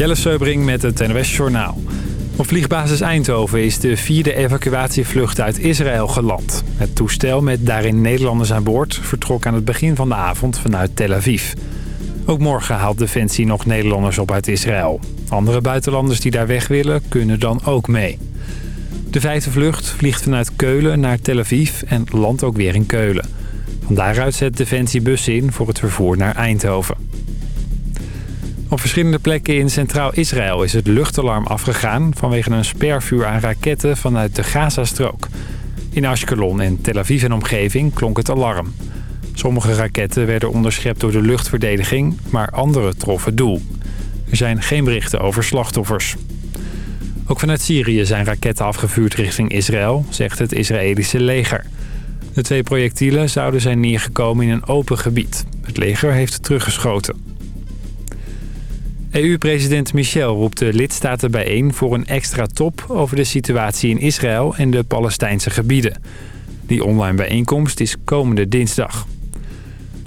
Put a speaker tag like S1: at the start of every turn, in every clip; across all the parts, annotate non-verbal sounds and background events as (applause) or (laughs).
S1: Jelle Seubring met het NWS Journaal. Op vliegbasis Eindhoven is de vierde evacuatievlucht uit Israël geland. Het toestel met daarin Nederlanders aan boord vertrok aan het begin van de avond vanuit Tel Aviv. Ook morgen haalt Defensie nog Nederlanders op uit Israël. Andere buitenlanders die daar weg willen kunnen dan ook mee. De vijfde vlucht vliegt vanuit Keulen naar Tel Aviv en landt ook weer in Keulen. Van daaruit zet Defensie bussen in voor het vervoer naar Eindhoven. Op verschillende plekken in Centraal Israël is het luchtalarm afgegaan... vanwege een spervuur aan raketten vanuit de Gazastrook. In Ashkelon en Tel Aviv en omgeving klonk het alarm. Sommige raketten werden onderschept door de luchtverdediging, maar andere troffen doel. Er zijn geen berichten over slachtoffers. Ook vanuit Syrië zijn raketten afgevuurd richting Israël, zegt het Israëlische leger. De twee projectielen zouden zijn neergekomen in een open gebied. Het leger heeft teruggeschoten. EU-president Michel roept de lidstaten bijeen voor een extra top over de situatie in Israël en de Palestijnse gebieden. Die online bijeenkomst is komende dinsdag.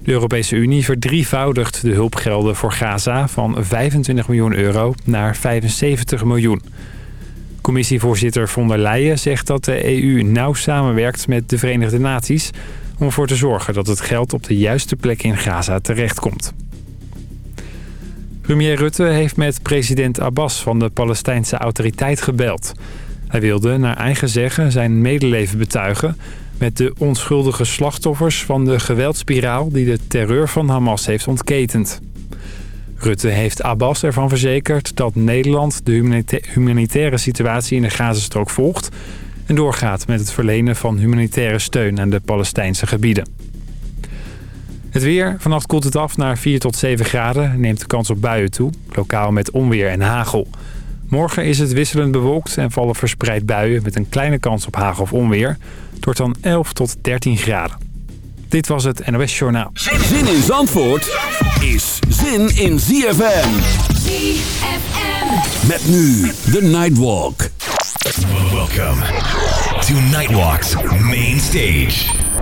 S1: De Europese Unie verdrievoudigt de hulpgelden voor Gaza van 25 miljoen euro naar 75 miljoen. Commissievoorzitter von der Leyen zegt dat de EU nauw samenwerkt met de Verenigde Naties... om ervoor te zorgen dat het geld op de juiste plek in Gaza terechtkomt. Premier Rutte heeft met president Abbas van de Palestijnse autoriteit gebeld. Hij wilde, naar eigen zeggen, zijn medeleven betuigen... met de onschuldige slachtoffers van de geweldspiraal... die de terreur van Hamas heeft ontketend. Rutte heeft Abbas ervan verzekerd dat Nederland de humanitaire situatie in de Gazastrook volgt... en doorgaat met het verlenen van humanitaire steun aan de Palestijnse gebieden. Het weer. Vannacht koelt het af naar 4 tot 7 graden. Neemt de kans op buien toe. Lokaal met onweer en hagel. Morgen is het wisselend bewolkt en vallen verspreid buien... met een kleine kans op hagel of onweer. Het wordt dan 11 tot 13 graden. Dit was het NOS Journaal.
S2: Zin in Zandvoort is zin in ZFM. ZFM. Met nu de Nightwalk.
S3: Welkom to Nightwalk's Main Stage.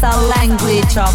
S4: Sun lights up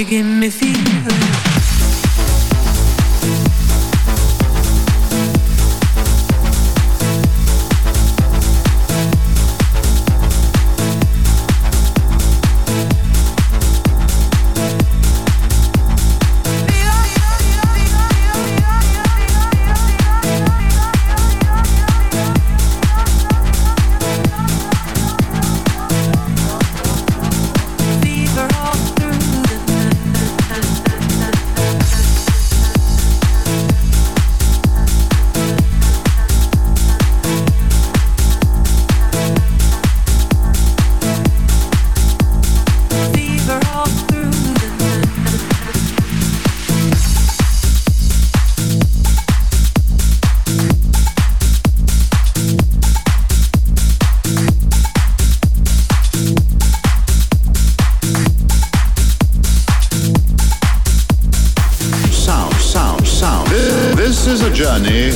S4: You give me fever.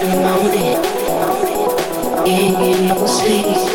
S5: and mold it. Can't no
S6: sleep.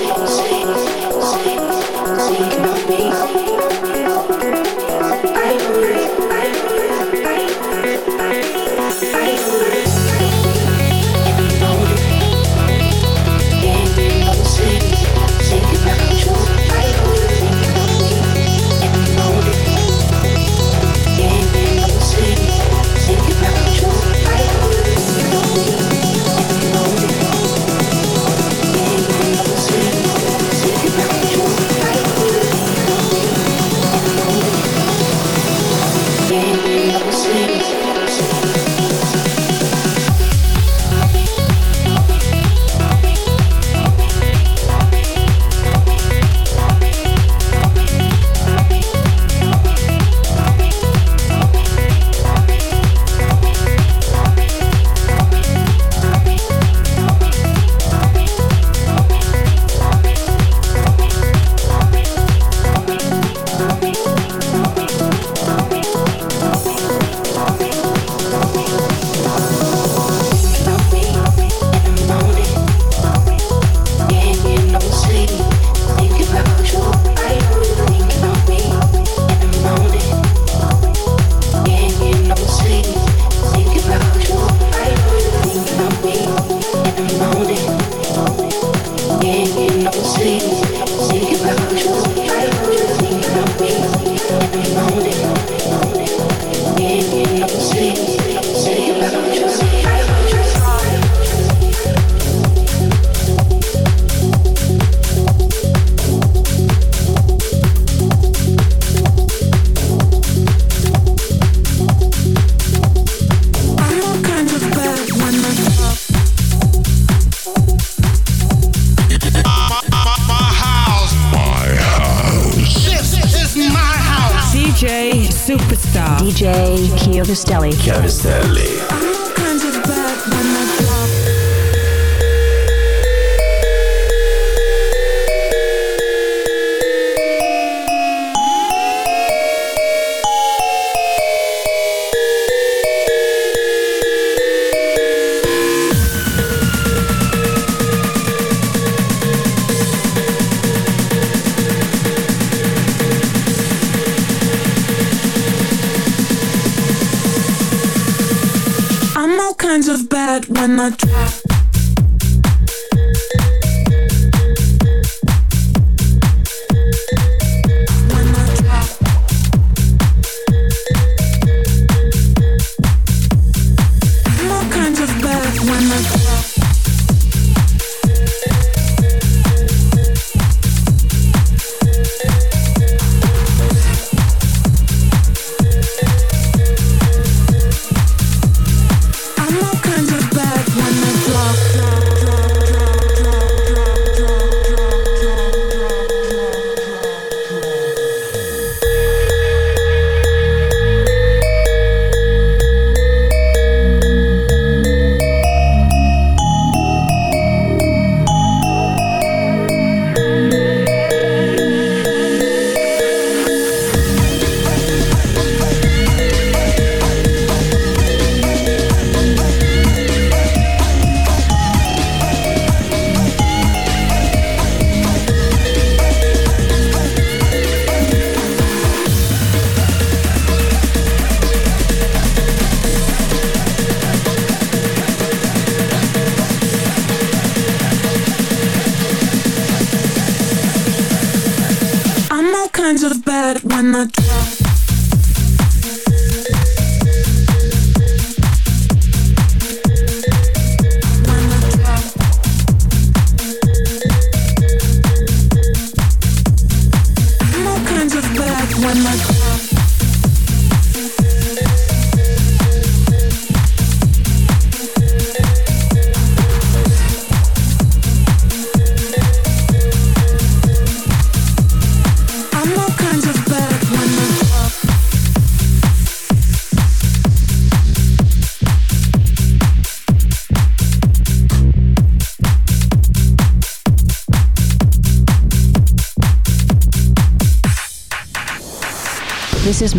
S6: Chiavistelli. Chiavistelli.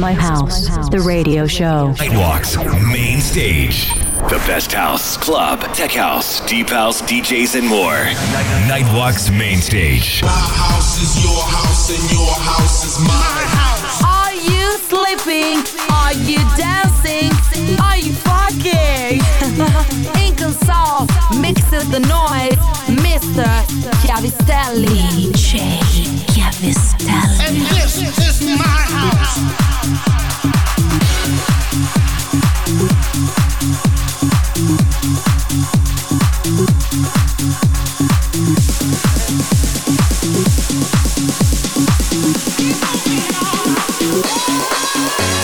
S6: My house, the radio show.
S3: Nightwalks, main stage. The best house, club, tech house, deep house, DJs, and more. Nightwalks, main stage.
S7: My house is your house, and your house is my house.
S8: Are you sleeping? Are you dancing? Are you fucking? (laughs) Inconsol mixes the noise. Mr. Chiavistelli.
S6: DJ Chiavistelli.
S9: And this is my house.
S10: う
S11: ん。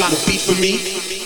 S11: Got a beat for
S10: me?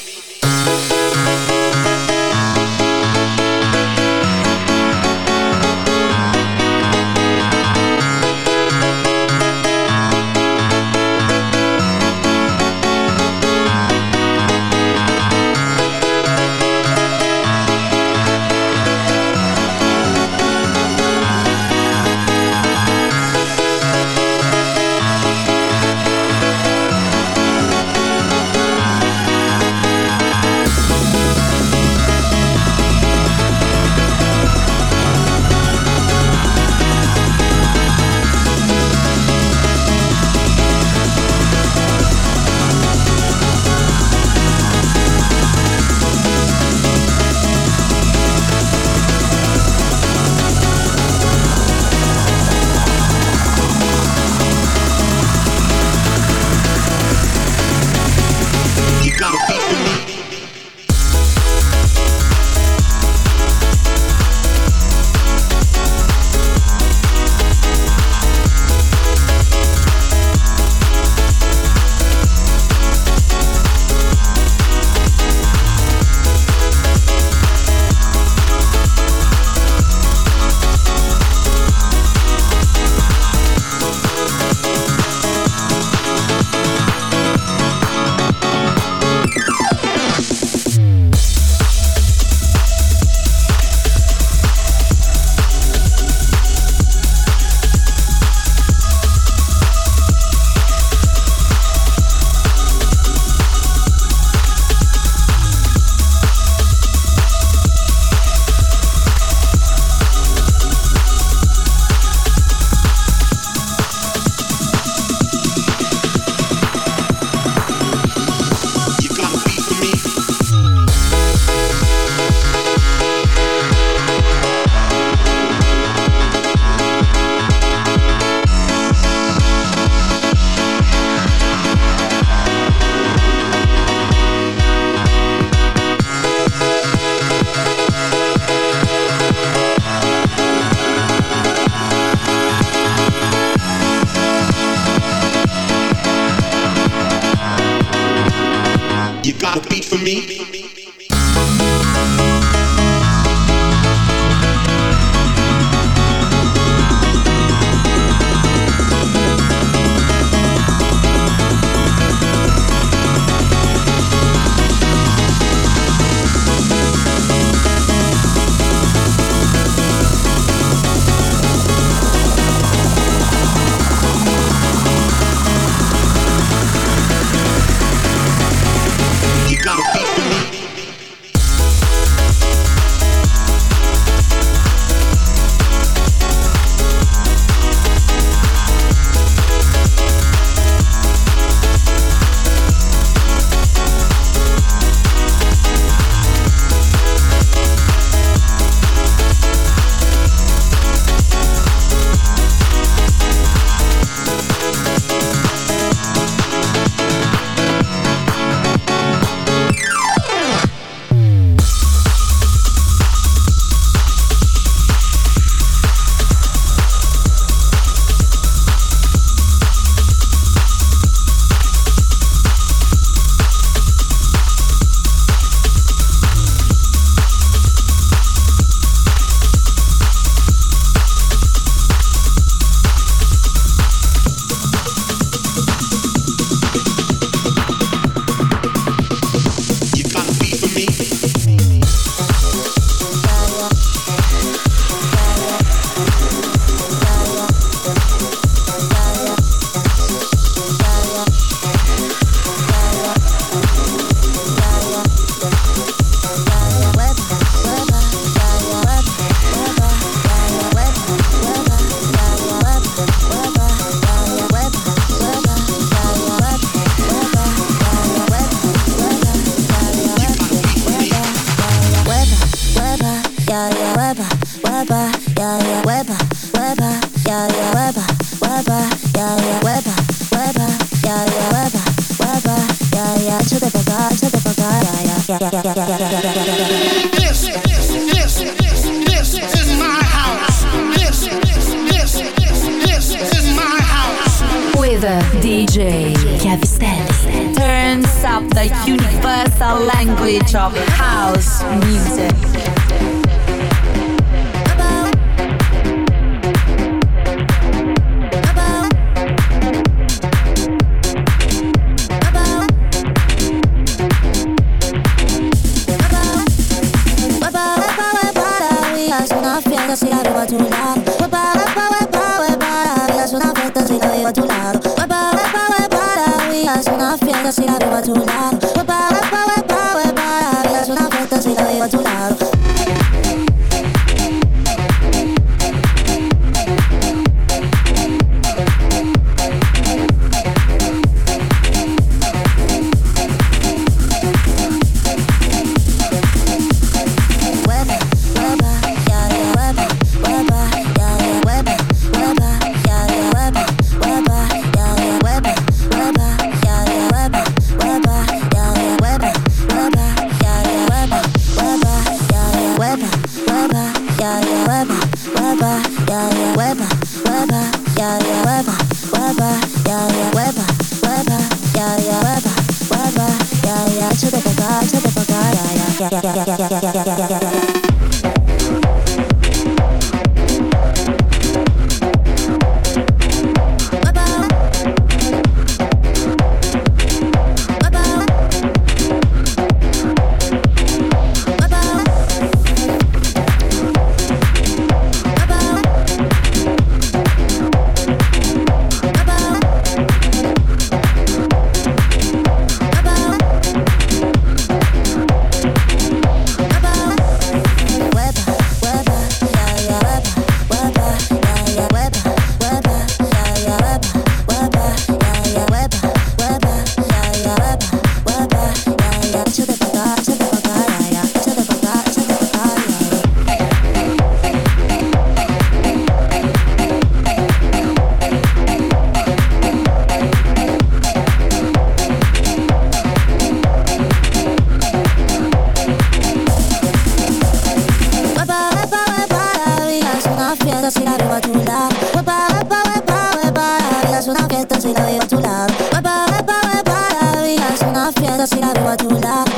S10: love. fiesta si
S7: la veo a
S12: tu lado. Va para, va para,
S3: va para la vida. Es una fiesta si la.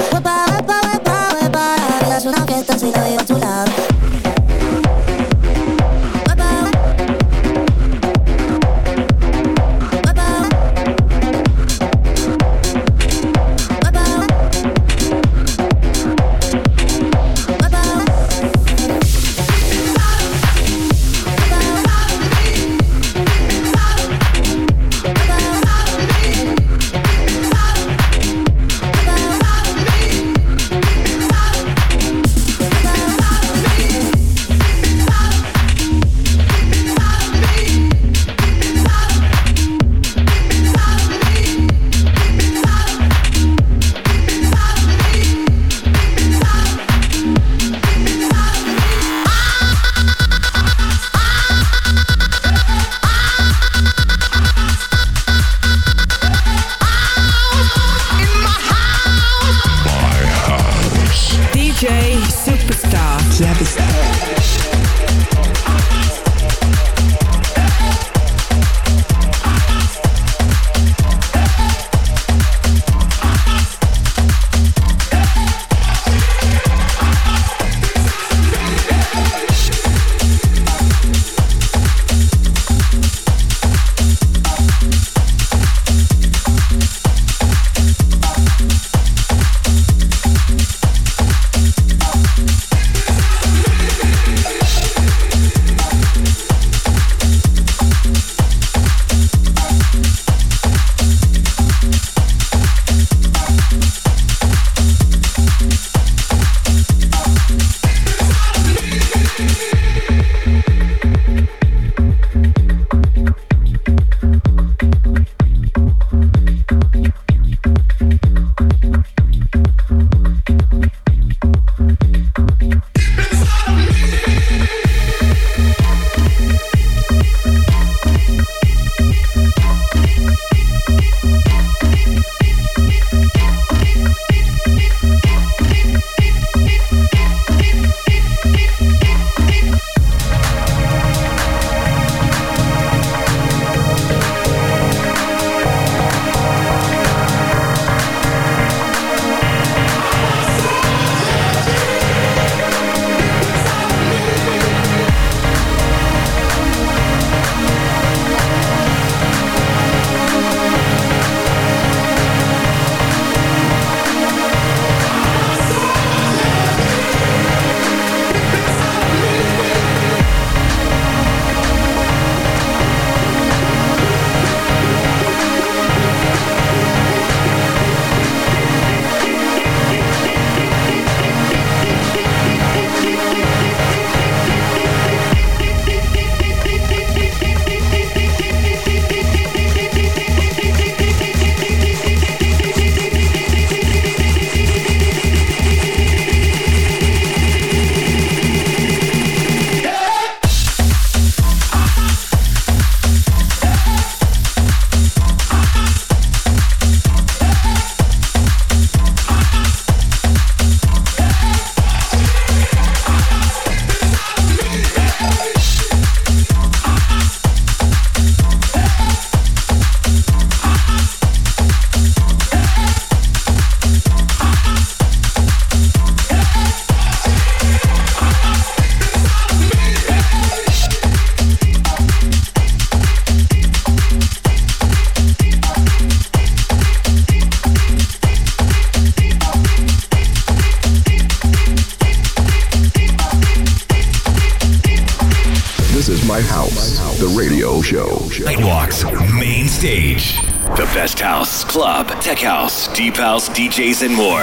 S3: deep house, DJs, and more.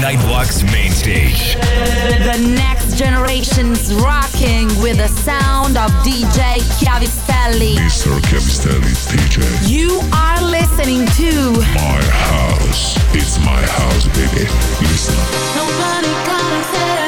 S3: Nightwalk's main stage.
S8: The next generation's rocking with the sound of DJ Chiavistelli.
S11: Mr. Chiavistelli's DJ.
S8: You are listening to
S11: My House. It's my house, baby. Listen.
S5: Nobody got it.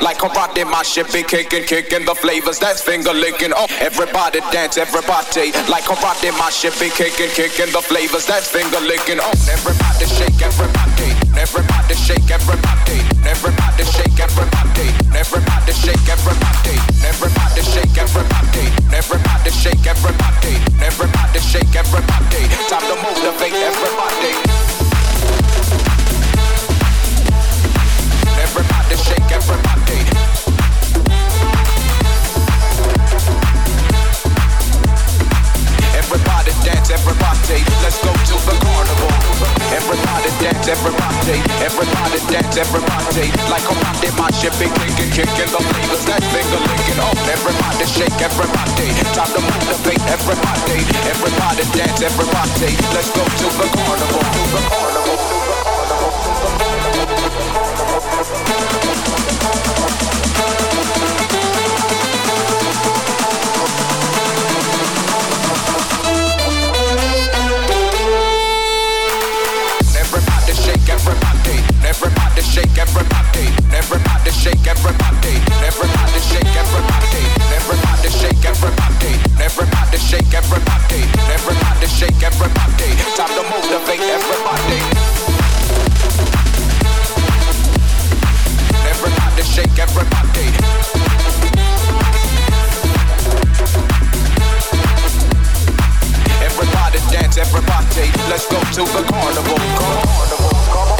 S13: Like karate. My shit be kicking, kicking the flavors. That's finger licking. Oh, everybody dance, everybody like karate. My shit be kicking, kicking the flavors. That's finger licking. Oh, everybody shake, everybody. Everybody shake, everybody. Everybody shake, everybody. Everybody shake, everybody. Everybody shake, everybody. Everybody shake, everybody. Everybody shake, everybody. Time to motivate. Everybody Everybody everybody. Dance, everybody. Like a my ship, big kicking, kicking the flavors. That finger licking off. Everybody shake, everybody. Time to motivate everybody. Everybody dance, everybody. Let's go to the carnival, to the carnival. To the carnival. To the carnival. Shake, everybody. Everybody shake, everybody. Everybody shake, everybody. Everybody shake, everybody. Everybody shake, everybody. Time to motivate everybody. Everybody shake, everybody. Everybody dance, everybody. Let's go to the carnival. Carnival, come